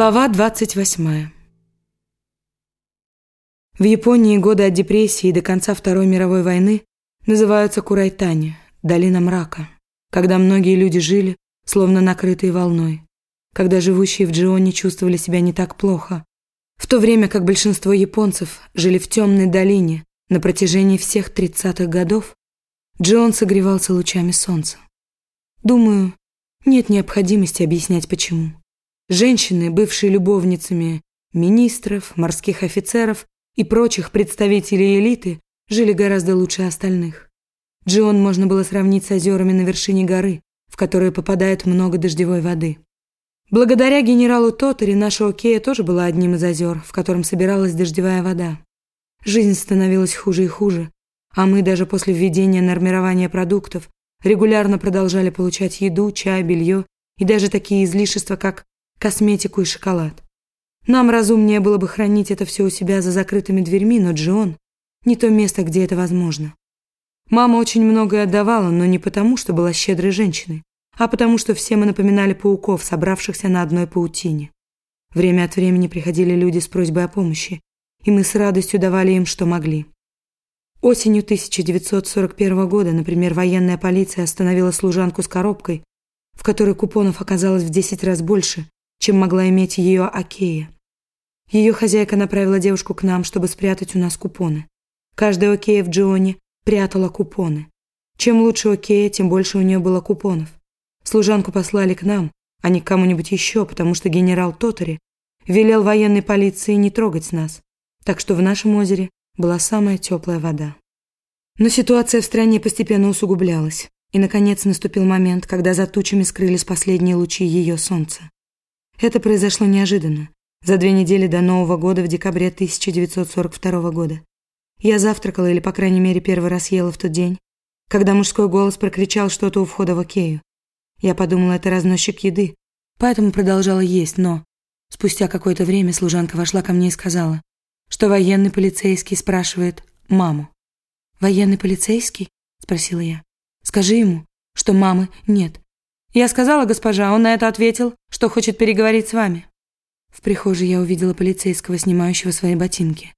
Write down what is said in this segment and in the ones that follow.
Глава 28. В Японии годы от депрессии до конца Второй мировой войны называются Курайтани, долина мрака, когда многие люди жили, словно накрытые волной, когда живущие в Джионе чувствовали себя не так плохо, в то время как большинство японцев жили в темной долине на протяжении всех 30-х годов, Джион согревался лучами солнца. Думаю, нет необходимости объяснять почему. Женщины, бывшие любовницами министров, морских офицеров и прочих представителей элиты, жили гораздо лучше остальных. Джион можно было сравнить с озерами на вершине горы, в которые попадает много дождевой воды. Благодаря генералу Тотари наша Окея тоже была одним из озер, в котором собиралась дождевая вода. Жизнь становилась хуже и хуже, а мы даже после введения нормирования продуктов регулярно продолжали получать еду, чай, белье и даже такие излишества, как косметику и шоколад. Нам разумнее было бы хранить это все у себя за закрытыми дверьми, но Джон – не то место, где это возможно. Мама очень многое отдавала, но не потому, что была щедрой женщиной, а потому, что все мы напоминали пауков, собравшихся на одной паутине. Время от времени приходили люди с просьбой о помощи, и мы с радостью давали им, что могли. Осенью 1941 года, например, военная полиция остановила служанку с коробкой, в которой купонов оказалось в 10 раз больше, чем могла иметь ее Окея. Ее хозяйка направила девушку к нам, чтобы спрятать у нас купоны. Каждая Окея в Джионе прятала купоны. Чем лучше Окея, тем больше у нее было купонов. Служанку послали к нам, а не к кому-нибудь еще, потому что генерал Тотари велел военной полиции не трогать нас, так что в нашем озере была самая теплая вода. Но ситуация в стране постепенно усугублялась, и, наконец, наступил момент, когда за тучами скрылись последние лучи ее солнца. Это произошло неожиданно, за две недели до Нового года в декабре 1942 года. Я завтракала, или, по крайней мере, первый раз ела в тот день, когда мужской голос прокричал что-то у входа в Окею. Я подумала, это разносчик еды, поэтому продолжала есть, но... Спустя какое-то время служанка вошла ко мне и сказала, что военный полицейский спрашивает маму. «Военный полицейский?» – спросила я. «Скажи ему, что мамы нет, я сказала, госпожа, он на это ответил, что хочет переговорить с вами. В прихожей я увидела полицейского, снимающего свои ботинки.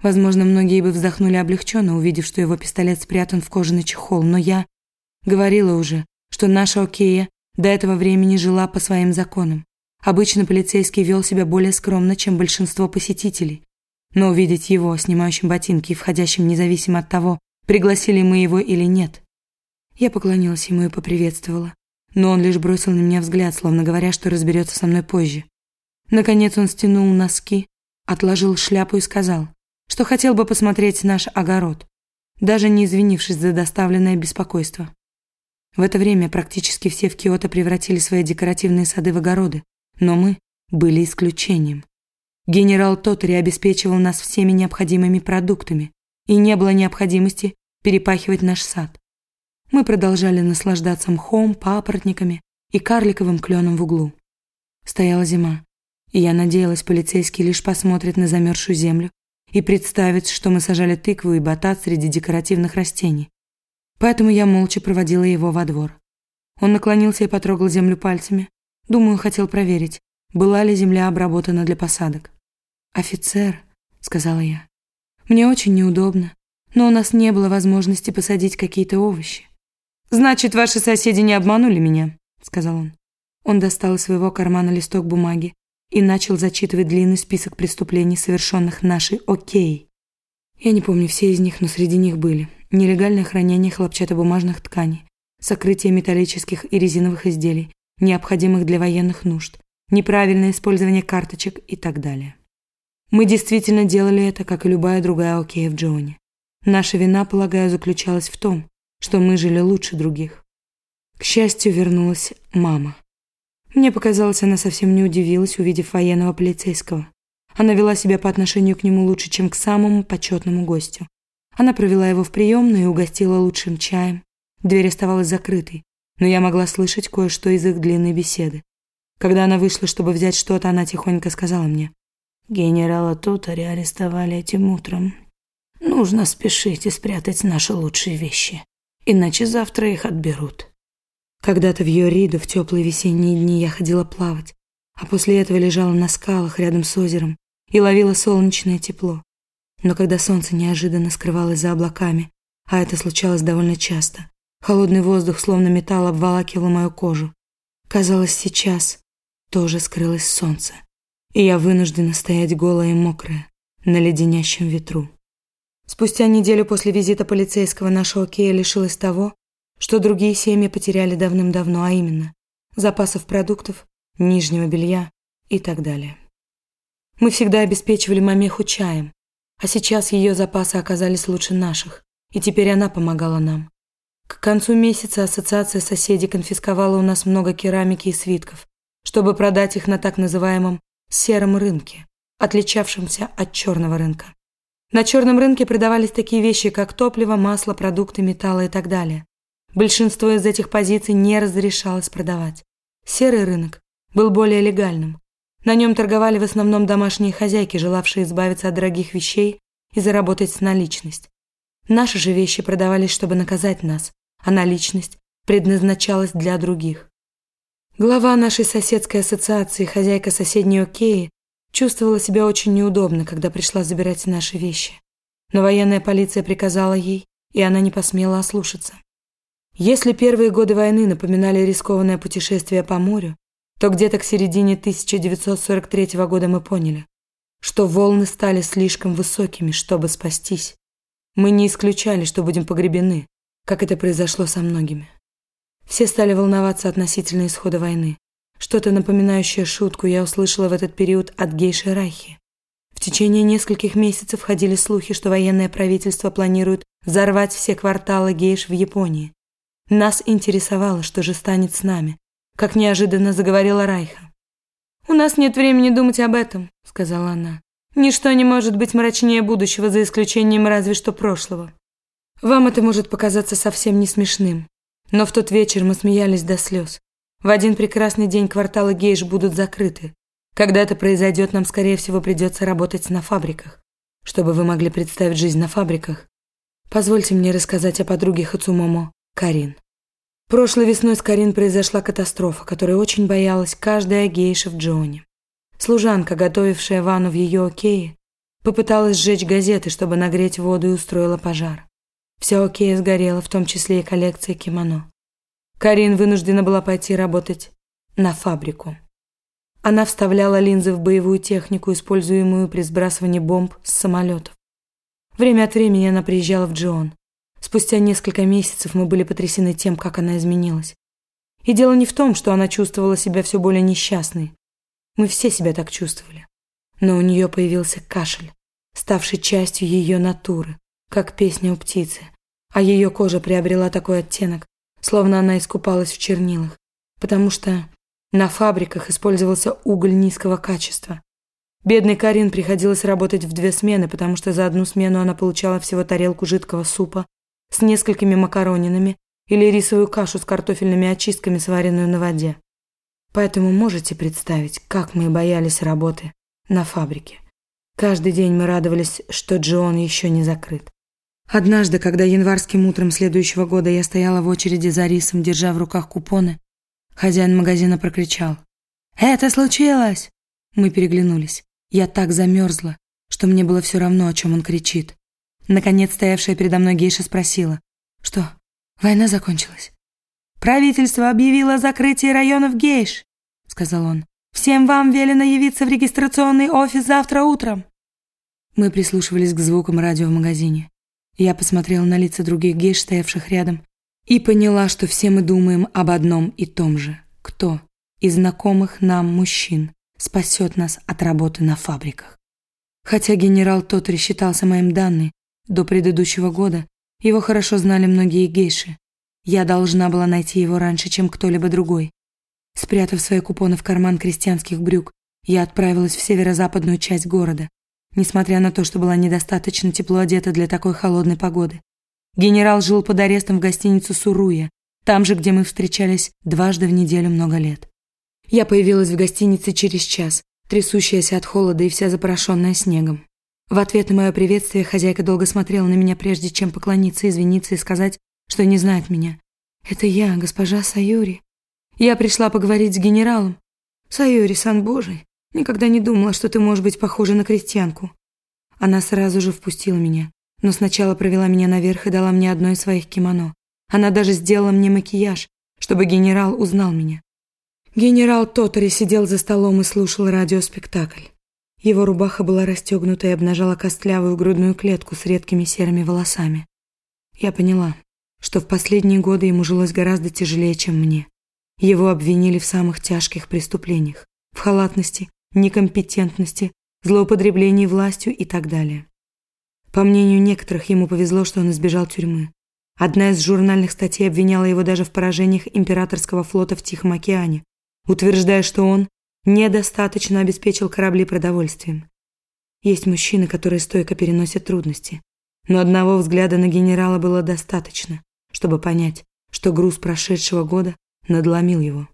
Возможно, многие бы вздохнули облегченно, увидев, что его пистолет спрятан в кожаный чехол, но я говорила уже, что наша Окея до этого времени жила по своим законам. Обычно полицейский вел себя более скромно, чем большинство посетителей. Но увидеть его, снимающим ботинки и входящим независимо от того, пригласили мы его или нет. Я поклонилась ему и поприветствовала но он лишь бросил на меня взгляд, словно говоря, что разберется со мной позже. Наконец он стянул носки, отложил шляпу и сказал, что хотел бы посмотреть наш огород, даже не извинившись за доставленное беспокойство. В это время практически все в Киото превратили свои декоративные сады в огороды, но мы были исключением. Генерал Тотари обеспечивал нас всеми необходимыми продуктами, и не было необходимости перепахивать наш сад. Мы продолжали наслаждаться мхом, папоротниками и карликовым кленом в углу. Стояла зима, и я надеялась, полицейский лишь посмотрит на замерзшую землю и представит, что мы сажали тыкву и батат среди декоративных растений. Поэтому я молча проводила его во двор. Он наклонился и потрогал землю пальцами. Думаю, хотел проверить, была ли земля обработана для посадок. «Офицер», — сказала я, — «мне очень неудобно, но у нас не было возможности посадить какие-то овощи. «Значит, ваши соседи не обманули меня», — сказал он. Он достал из своего кармана листок бумаги и начал зачитывать длинный список преступлений, совершенных нашей Окей. Я не помню все из них, но среди них были нелегальное хранение хлопчатобумажных тканей, сокрытие металлических и резиновых изделий, необходимых для военных нужд, неправильное использование карточек и так далее. Мы действительно делали это, как и любая другая Окей в Джоне. Наша вина, полагаю, заключалась в том, что мы жили лучше других. К счастью, вернулась мама. Мне показалось, она совсем не удивилась, увидев военного полицейского. Она вела себя по отношению к нему лучше, чем к самому почетному гостю. Она провела его в приемную и угостила лучшим чаем. Дверь оставалась закрытой, но я могла слышать кое-что из их длинной беседы. Когда она вышла, чтобы взять что-то, она тихонько сказала мне. «Генерала Тотари арестовали этим утром. Нужно спешить и спрятать наши лучшие вещи. Иначе завтра их отберут. Когда-то в Йориду в теплые весенние дни я ходила плавать, а после этого лежала на скалах рядом с озером и ловила солнечное тепло. Но когда солнце неожиданно скрывалось за облаками, а это случалось довольно часто, холодный воздух словно металл обволакивал мою кожу. Казалось, сейчас тоже скрылось солнце, и я вынуждена стоять голая и мокрая на леденящем ветру. Спустя неделю после визита полицейского наша Окея лишилась того, что другие семьи потеряли давным-давно, а именно запасов продуктов, нижнего белья и так далее. Мы всегда обеспечивали мамеху чаем, а сейчас ее запасы оказались лучше наших, и теперь она помогала нам. К концу месяца ассоциация соседей конфисковала у нас много керамики и свитков, чтобы продать их на так называемом сером рынке, отличавшемся от черного рынка. На черном рынке продавались такие вещи, как топливо, масло, продукты, металлы и так далее. Большинство из этих позиций не разрешалось продавать. Серый рынок был более легальным. На нем торговали в основном домашние хозяйки, желавшие избавиться от дорогих вещей и заработать с наличность. Наши же вещи продавались, чтобы наказать нас, а наличность предназначалась для других. Глава нашей соседской ассоциации, хозяйка соседней Океи, чувствовала себя очень неудобно, когда пришла забирать наши вещи. Но военная полиция приказала ей, и она не посмела ослушаться. Если первые годы войны напоминали рискованное путешествие по морю, то где-то к середине 1943 года мы поняли, что волны стали слишком высокими, чтобы спастись. Мы не исключали, что будем погребены, как это произошло со многими. Все стали волноваться относительно исхода войны. Что-то напоминающее шутку я услышала в этот период от гейши Райхи. В течение нескольких месяцев ходили слухи, что военное правительство планирует взорвать все кварталы гейш в Японии, нас интересовало, что же станет с нами, как неожиданно заговорила Райха. «У нас нет времени думать об этом», — сказала она. «Ничто не может быть мрачнее будущего, за исключением разве что прошлого. Вам это может показаться совсем не смешным, но в тот вечер мы смеялись до слез. В один прекрасный день кварталы гейш будут закрыты. Когда это произойдет, нам, скорее всего, придется работать на фабриках. Чтобы вы могли представить жизнь на фабриках, позвольте мне рассказать о подруге Хацумомо, Карин. Прошлой весной с Карин произошла катастрофа, которой очень боялась каждая гейша в Джоне. Служанка, готовившая ванну в ее окее, попыталась сжечь газеты, чтобы нагреть воду и устроила пожар. Вся окея сгорела, в том числе и коллекция кимоно. Карин вынуждена была пойти работать на фабрику. Она вставляла линзы в боевую технику, используемую при сбрасывании бомб с самолетов. Время от времени она приезжала в Джон, Спустя несколько месяцев мы были потрясены тем, как она изменилась. И дело не в том, что она чувствовала себя все более несчастной. Мы все себя так чувствовали. Но у нее появился кашель, ставший частью ее натуры, как песня у птицы. А ее кожа приобрела такой оттенок, словно она искупалась в чернилах, потому что на фабриках использовался уголь низкого качества. Бедной Карин приходилось работать в две смены, потому что за одну смену она получала всего тарелку жидкого супа, с несколькими макаронинами или рисовую кашу с картофельными очистками, сваренную на воде. Поэтому можете представить, как мы боялись работы на фабрике. Каждый день мы радовались, что Джон еще не закрыт. Однажды, когда январским утром следующего года я стояла в очереди за рисом, держа в руках купоны, хозяин магазина прокричал «Это случилось!» Мы переглянулись. Я так замерзла, что мне было все равно, о чем он кричит. Наконец стоявшая передо мной гейша спросила. «Что, война закончилась?» «Правительство объявило закрытие районов гейш», — сказал он. «Всем вам велено явиться в регистрационный офис завтра утром». Мы прислушивались к звукам радио в магазине. Я посмотрела на лица других гейш, стоявших рядом, и поняла, что все мы думаем об одном и том же. Кто из знакомых нам мужчин спасет нас от работы на фабриках? Хотя генерал Тотри считался моим данным, до предыдущего года его хорошо знали многие гейши. Я должна была найти его раньше, чем кто-либо другой. Спрятав свои купоны в карман крестьянских брюк, я отправилась в северо-западную часть города, несмотря на то, что была недостаточно тепло одета для такой холодной погоды. Генерал жил под арестом в гостинице Суруя, там же, где мы встречались дважды в неделю много лет. Я появилась в гостинице через час, трясущаяся от холода и вся запорошенная снегом. В ответ на мое приветствие хозяйка долго смотрела на меня, прежде чем поклониться, извиниться и сказать, что не знает меня. Это я, госпожа Саюри. Я пришла поговорить с генералом. Саюри, сан Божий, никогда не думала, что ты можешь быть похожа на крестьянку. Она сразу же впустила меня, но сначала провела меня наверх и дала мне одно из своих кимоно. Она даже сделала мне макияж, чтобы генерал узнал меня. Генерал Тотори сидел за столом и слушал радиоспектакль. Его рубаха была расстегнута и обнажала костлявую грудную клетку с редкими серыми волосами. Я поняла, что в последние годы ему жилось гораздо тяжелее, чем мне. Его обвинили в самых тяжких преступлениях, в халатности, некомпетентности, злоупотреблении властью и так далее. По мнению некоторых, ему повезло, что он избежал тюрьмы. Одна из журнальных статей обвиняла его даже в поражениях императорского флота в Тихом океане, утверждая, что он недостаточно обеспечил корабли продовольствием. Есть мужчины, которые стойко переносят трудности, но одного взгляда на генерала было достаточно, чтобы понять, что груз прошедшего года надломил его.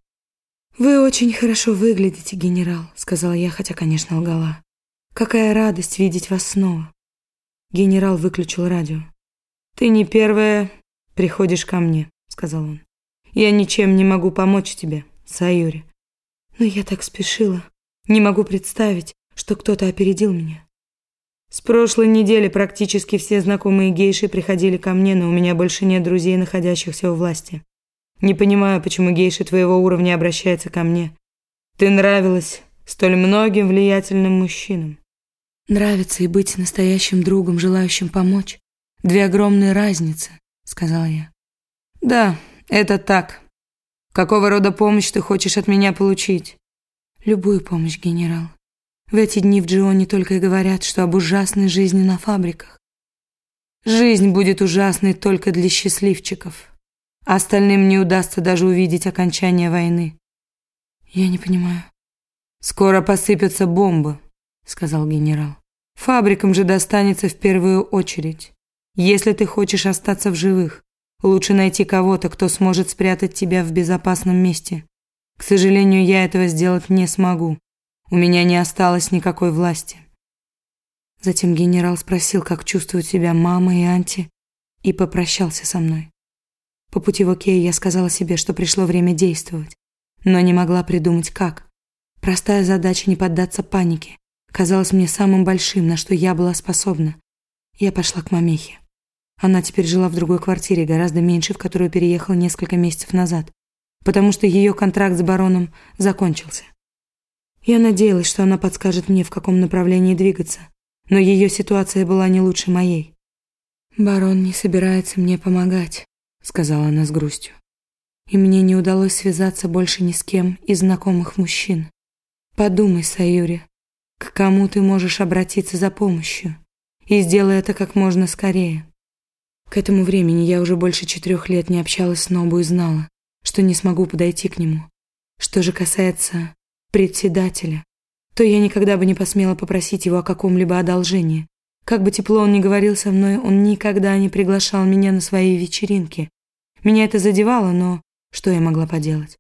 «Вы очень хорошо выглядите, генерал», — сказала я, хотя, конечно, лгала. «Какая радость видеть вас снова». Генерал выключил радио. «Ты не первая приходишь ко мне», — сказал он. «Я ничем не могу помочь тебе, Саюри. Но я так спешила. Не могу представить, что кто-то опередил меня. С прошлой недели практически все знакомые гейши приходили ко мне, но у меня больше нет друзей, находящихся у власти. Не понимаю, почему гейши твоего уровня обращаются ко мне. Ты нравилась столь многим влиятельным мужчинам. Нравится и быть настоящим другом, желающим помочь. Две огромные разницы, сказала я. Да, это так. Какого рода помощь ты хочешь от меня получить? Любую помощь, генерал. В эти дни в Джионе только и говорят, что об ужасной жизни на фабриках. Жизнь будет ужасной только для счастливчиков. Остальным не удастся даже увидеть окончание войны. Я не понимаю. Скоро посыпятся бомбы, сказал генерал. Фабрикам же достанется в первую очередь. Если ты хочешь остаться в живых, Лучше найти кого-то, кто сможет спрятать тебя в безопасном месте. К сожалению, я этого сделать не смогу. У меня не осталось никакой власти. Затем генерал спросил, как чувствуют себя мама и Анти, и попрощался со мной. По пути в Окей я сказала себе, что пришло время действовать, но не могла придумать как. Простая задача не поддаться панике казалась мне самым большим, на что я была способна. Я пошла к мамехе. Она теперь жила в другой квартире, гораздо меньше, в которую переехала несколько месяцев назад, потому что ее контракт с бароном закончился. Я надеялась, что она подскажет мне, в каком направлении двигаться, но ее ситуация была не лучше моей. «Барон не собирается мне помогать», — сказала она с грустью. «И мне не удалось связаться больше ни с кем из знакомых мужчин. Подумай, Саюри, к кому ты можешь обратиться за помощью, и сделай это как можно скорее». К этому времени я уже больше четырех лет не общалась с Нобу и знала, что не смогу подойти к нему. Что же касается председателя, то я никогда бы не посмела попросить его о каком-либо одолжении. Как бы тепло он ни говорил со мной, он никогда не приглашал меня на свои вечеринки. Меня это задевало, но что я могла поделать?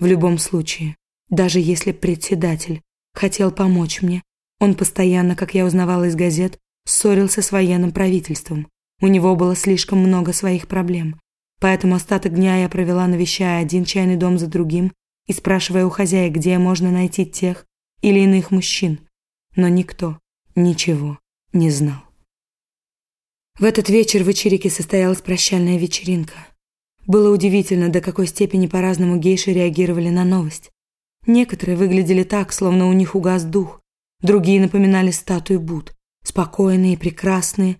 В любом случае, даже если председатель хотел помочь мне, он постоянно, как я узнавала из газет, ссорился с военным правительством. У него было слишком много своих проблем. Поэтому остаток дня я провела, навещая один чайный дом за другим и спрашивая у хозяек, где можно найти тех или иных мужчин. Но никто ничего не знал. В этот вечер в Ичирике состоялась прощальная вечеринка. Было удивительно, до какой степени по-разному гейши реагировали на новость. Некоторые выглядели так, словно у них угас дух, другие напоминали статуи Буд, спокойные, прекрасные,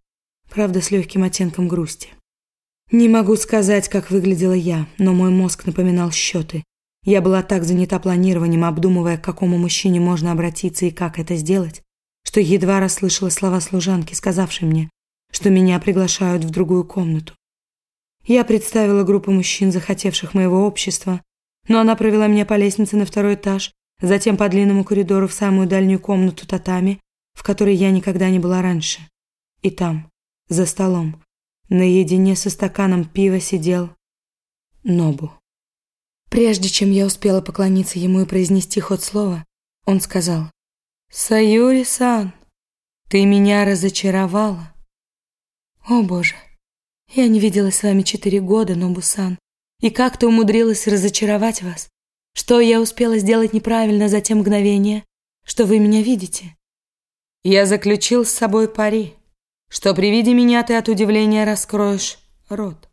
правда, с легким оттенком грусти. Не могу сказать, как выглядела я, но мой мозг напоминал счеты. Я была так занята планированием, обдумывая, к какому мужчине можно обратиться и как это сделать, что едва расслышала слова служанки, сказавшей мне, что меня приглашают в другую комнату. Я представила группу мужчин, захотевших моего общества, но она провела меня по лестнице на второй этаж, затем по длинному коридору в самую дальнюю комнату татами, в которой я никогда не была раньше. И там, за столом, наедине со стаканом пива сидел Нобу. Прежде чем я успела поклониться ему и произнести ход слова, он сказал «Саюри-сан, ты меня разочаровала». О, Боже, Я не виделась с вами четыре года, Нобусан, и как-то умудрилась разочаровать вас. Что я успела сделать неправильно за те мгновения, что вы меня видите? Я заключил с собой пари, что при виде меня ты от удивления раскроешь рот.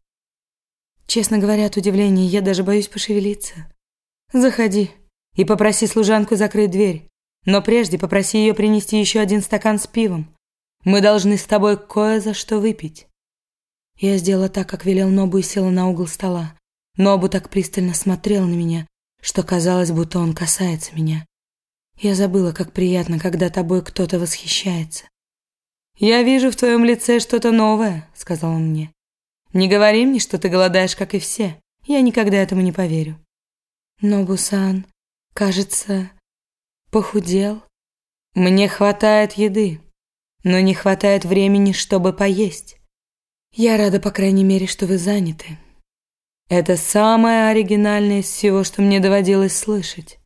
Честно говоря, от удивления я даже боюсь пошевелиться. Заходи и попроси служанку закрыть дверь. Но прежде попроси ее принести еще один стакан с пивом. Мы должны с тобой кое за что выпить. Я сделала так, как велел Нобу и села на угол стола. Нобу так пристально смотрел на меня, что казалось, будто он касается меня. Я забыла, как приятно, когда тобой кто-то восхищается. «Я вижу в твоем лице что-то новое», — сказал он мне. «Не говори мне, что ты голодаешь, как и все. Я никогда этому не поверю». Но Бусан, кажется, похудел. Мне хватает еды, но не хватает времени, чтобы поесть. Я рада, по крайней мере, что вы заняты. Это самое оригинальное из всего, что мне доводилось слышать.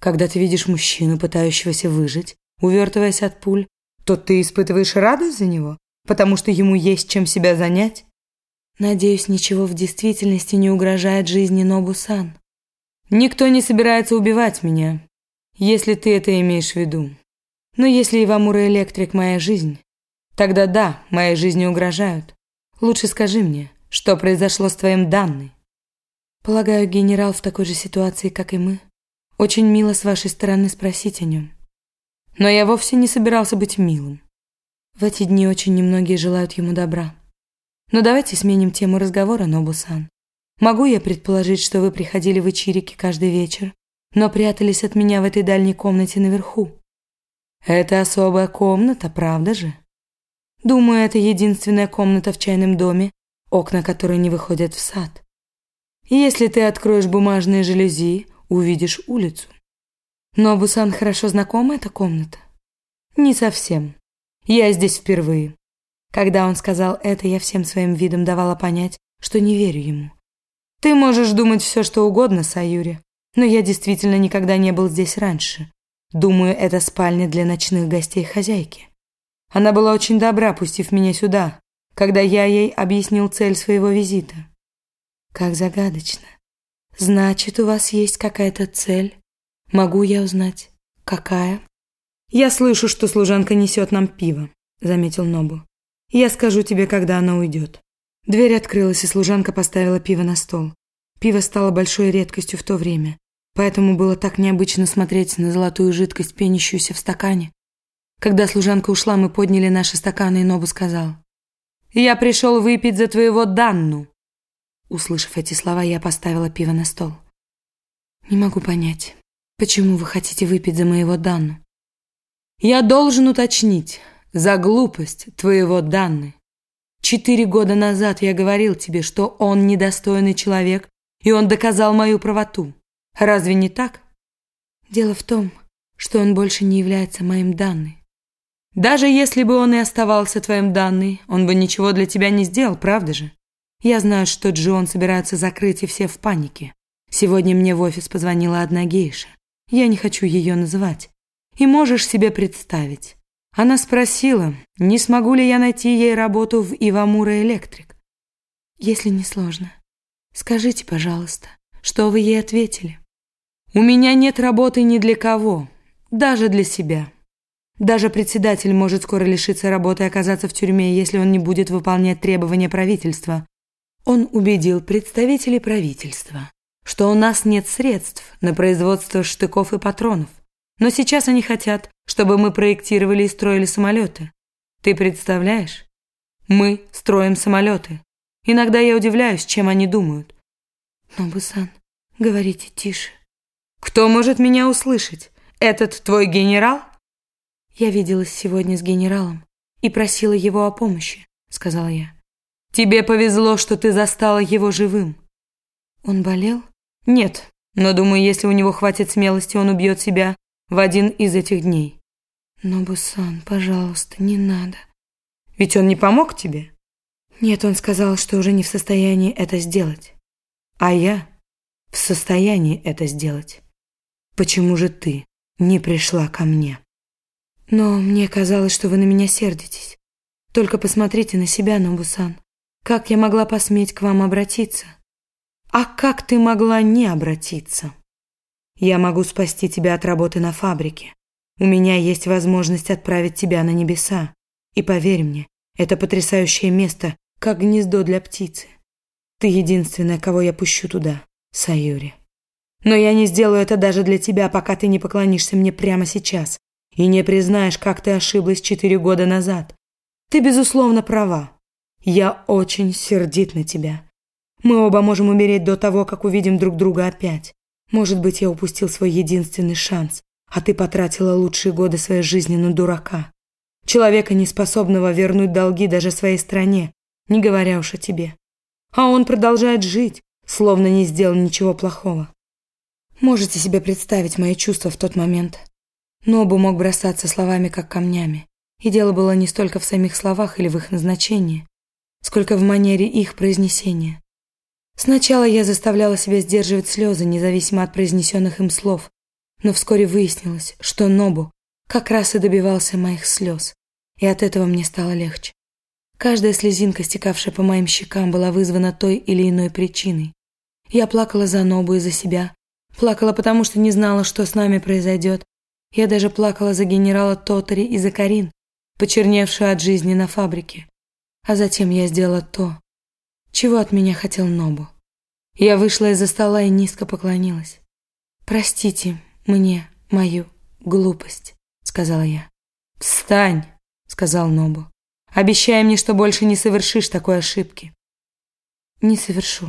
Когда ты видишь мужчину, пытающегося выжить, увертываясь от пуль, то ты испытываешь радость за него, потому что ему есть чем себя занять? Надеюсь, ничего в действительности не угрожает жизни Нобу-сан. Никто не собирается убивать меня, если ты это имеешь в виду. Но если Ивамура Электрик моя жизнь, тогда да, моей жизни угрожают. Лучше скажи мне, что произошло с твоим данной? Полагаю, генерал в такой же ситуации, как и мы. Очень мило с вашей стороны спросить о нем. Но я вовсе не собирался быть милым. В эти дни очень немногие желают ему добра. Но давайте сменим тему разговора, Нобусан. Могу я предположить, что вы приходили в Ичирики каждый вечер, но прятались от меня в этой дальней комнате наверху? Это особая комната, правда же? Думаю, это единственная комната в чайном доме, окна которой не выходят в сад. Если ты откроешь бумажные жалюзи, увидишь улицу. Но Бусан хорошо знакома эта комната? Не совсем. Я здесь впервые. Когда он сказал это, я всем своим видом давала понять, что не верю ему. Ты можешь думать все, что угодно, Саюри, но я действительно никогда не был здесь раньше. Думаю, это спальня для ночных гостей хозяйки. Она была очень добра, пустив меня сюда, когда я ей объяснил цель своего визита. Как загадочно. Значит, у вас есть какая-то цель? Могу я узнать, какая? Я слышу, что служанка несет нам пиво, заметил Нобу. Я скажу тебе, когда она уйдет. Дверь открылась, и служанка поставила пиво на стол. Пиво стало большой редкостью в то время, поэтому было так необычно смотреть на золотую жидкость, пенящуюся в стакане. Когда служанка ушла, мы подняли наши стаканы, и Нобу сказал. «Я пришел выпить за твоего Данну». Услышав эти слова, я поставила пиво на стол. «Не могу понять, почему вы хотите выпить за моего Данну?» «Я должен уточнить, за глупость твоего Данны. Четыре года назад я говорил тебе, что он недостойный человек, и он доказал мою правоту. Разве не так?» «Дело в том, что он больше не является моим Данной. Даже если бы он и оставался твоим Данной, он бы ничего для тебя не сделал, правда же? Я знаю, что Джон собирается закрыть, и все в панике. Сегодня мне в офис позвонила одна гейша. Я не хочу ее называть. И можешь себе представить. Она спросила, не смогу ли я найти ей работу в Ивамура Электрик. Если не сложно, скажите, пожалуйста, что вы ей ответили? У меня нет работы ни для кого, даже для себя. Даже председатель может скоро лишиться работы и оказаться в тюрьме, если он не будет выполнять требования правительства. Он убедил представителей правительства, что у нас нет средств на производство штыков и патронов. Но сейчас они хотят, чтобы мы проектировали и строили самолеты. Ты представляешь? Мы строим самолеты. Иногда я удивляюсь, чем они думают. Но, Бусан, говорите тише. Кто может меня услышать? Этот твой генерал? Я виделась сегодня с генералом и просила его о помощи, сказала я. Тебе повезло, что ты застала его живым. Он болел? Нет, но думаю, если у него хватит смелости, он убьет себя в один из этих дней. Но, Бусан, пожалуйста, не надо. Ведь он не помог тебе? Нет, он сказал, что уже не в состоянии это сделать. А я в состоянии это сделать. Почему же ты не пришла ко мне? Но мне казалось, что вы на меня сердитесь. Только посмотрите на себя, Нобусан. Как я могла посметь к вам обратиться? А как ты могла не обратиться? Я могу спасти тебя от работы на фабрике. У меня есть возможность отправить тебя на небеса. И поверь мне, это потрясающее место, как гнездо для птицы. Ты единственная, кого я пущу туда, Саюри. Но я не сделаю это даже для тебя, пока ты не поклонишься мне прямо сейчас и не признаешь, как ты ошиблась четыре года назад. Ты, безусловно, права. Я очень сердит на тебя. Мы оба можем умереть до того, как увидим друг друга опять. Может быть, я упустил свой единственный шанс, а ты потратила лучшие годы своей жизни на дурака. Человека, неспособного вернуть долги даже своей стране, не говоря уж о тебе. А он продолжает жить, словно не сделал ничего плохого. Можете себе представить мои чувства в тот момент. Нобу мог бросаться словами, как камнями. И дело было не столько в самих словах или в их назначении, сколько в манере их произнесения. Сначала я заставляла себя сдерживать слезы, независимо от произнесенных им слов, но вскоре выяснилось, что Нобу как раз и добивался моих слез, и от этого мне стало легче. Каждая слезинка, стекавшая по моим щекам, была вызвана той или иной причиной. Я плакала за Нобу и за себя, Плакала, потому что не знала, что с нами произойдет. Я даже плакала за генерала Тотари и за Карин, почерневшую от жизни на фабрике. А затем я сделала то, чего от меня хотел Нобу. Я вышла из-за стола и низко поклонилась. «Простите мне мою глупость», — сказала я. «Встань», — сказал Нобу. «Обещай мне, что больше не совершишь такой ошибки». «Не совершу»,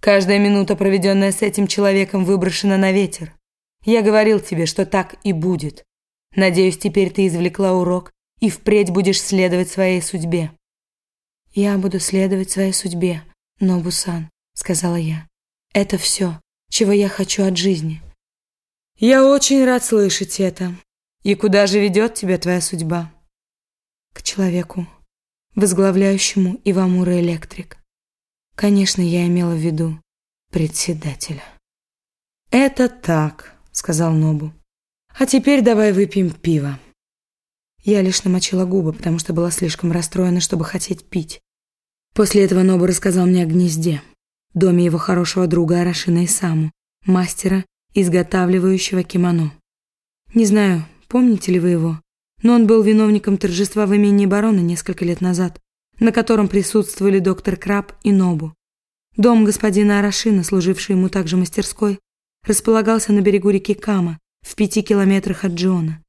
Каждая минута, проведенная с этим человеком, выброшена на ветер. Я говорил тебе, что так и будет. Надеюсь, теперь ты извлекла урок и впредь будешь следовать своей судьбе. Я буду следовать своей судьбе, Нобусан, сказала я. Это все, чего я хочу от жизни. Я очень рад слышать это. И куда же ведет тебя твоя судьба? К человеку, возглавляющему Ивамура Электрик. Конечно, я имела в виду председателя. «Это так», — сказал Нобу. «А теперь давай выпьем пиво». Я лишь намочила губы, потому что была слишком расстроена, чтобы хотеть пить. После этого Нобу рассказал мне о гнезде, доме его хорошего друга Арашина Исаму, мастера, изготавливающего кимоно. Не знаю, помните ли вы его, но он был виновником торжества в имении барона несколько лет назад на котором присутствовали доктор Краб и Нобу. Дом господина Арашина, служивший ему также мастерской, располагался на берегу реки Кама, в пяти километрах от Джона.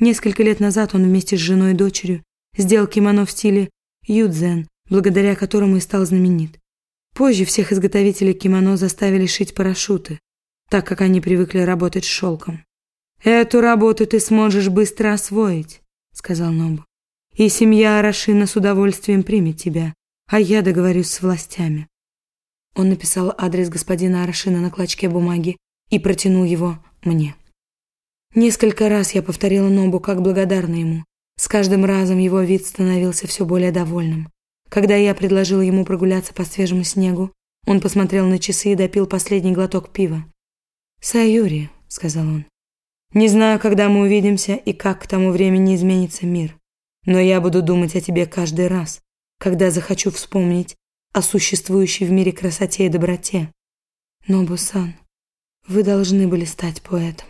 Несколько лет назад он вместе с женой и дочерью сделал кимоно в стиле юдзен, благодаря которому и стал знаменит. Позже всех изготовителей кимоно заставили шить парашюты, так как они привыкли работать с шелком. «Эту работу ты сможешь быстро освоить», — сказал Нобу и семья Арашина с удовольствием примет тебя, а я договорюсь с властями». Он написал адрес господина Арашина на клочке бумаги и протянул его мне. Несколько раз я повторила Нобу, как благодарна ему. С каждым разом его вид становился все более довольным. Когда я предложила ему прогуляться по свежему снегу, он посмотрел на часы и допил последний глоток пива. «Сайюри», — сказал он, — «не знаю, когда мы увидимся и как к тому времени изменится мир. Но я буду думать о тебе каждый раз, когда захочу вспомнить о существующей в мире красоте и доброте. Нобусан, вы должны были стать поэтом.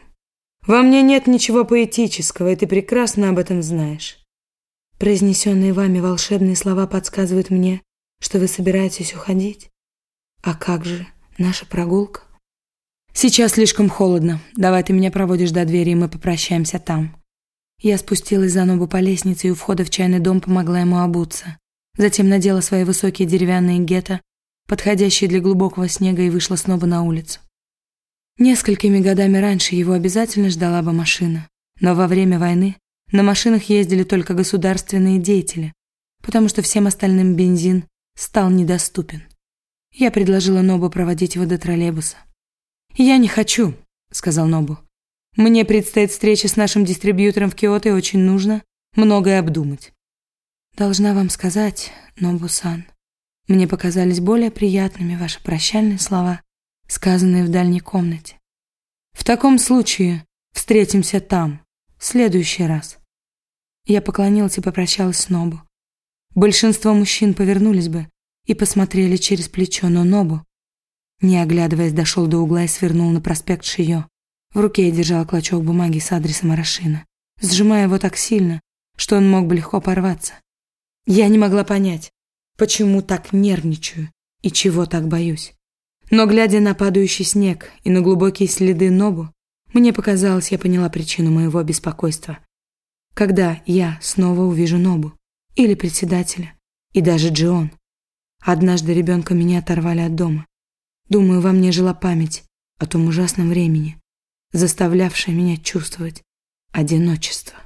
Во мне нет ничего поэтического, и ты прекрасно об этом знаешь. Произнесенные вами волшебные слова подсказывают мне, что вы собираетесь уходить. А как же наша прогулка? Сейчас слишком холодно. Давай ты меня проводишь до двери, и мы попрощаемся там. Я спустилась за ногу по лестнице и у входа в чайный дом помогла ему обуться. Затем надела свои высокие деревянные гетто, подходящие для глубокого снега, и вышла снова на улицу. Несколькими годами раньше его обязательно ждала бы машина. Но во время войны на машинах ездили только государственные деятели, потому что всем остальным бензин стал недоступен. Я предложила Нобу проводить его до троллейбуса. «Я не хочу», — сказал Нобу. Мне предстоит встреча с нашим дистрибьютором в Киото, и очень нужно многое обдумать. Должна вам сказать, Нобусан, мне показались более приятными ваши прощальные слова, сказанные в дальней комнате. В таком случае встретимся там, в следующий раз. Я поклонилась и попрощалась с Нобу. Большинство мужчин повернулись бы, и посмотрели через плечо, но Нобу, не оглядываясь, дошел до угла и свернул на проспект Шиё. В руке я держала клочок бумаги с адресом Арашина, сжимая его так сильно, что он мог бы легко порваться. Я не могла понять, почему так нервничаю и чего так боюсь. Но глядя на падающий снег и на глубокие следы Нобу, мне показалось, я поняла причину моего беспокойства. Когда я снова увижу Нобу или председателя, и даже Джион. Однажды ребенка меня оторвали от дома. Думаю, во мне жила память о том ужасном времени, заставлявшая меня чувствовать одиночество.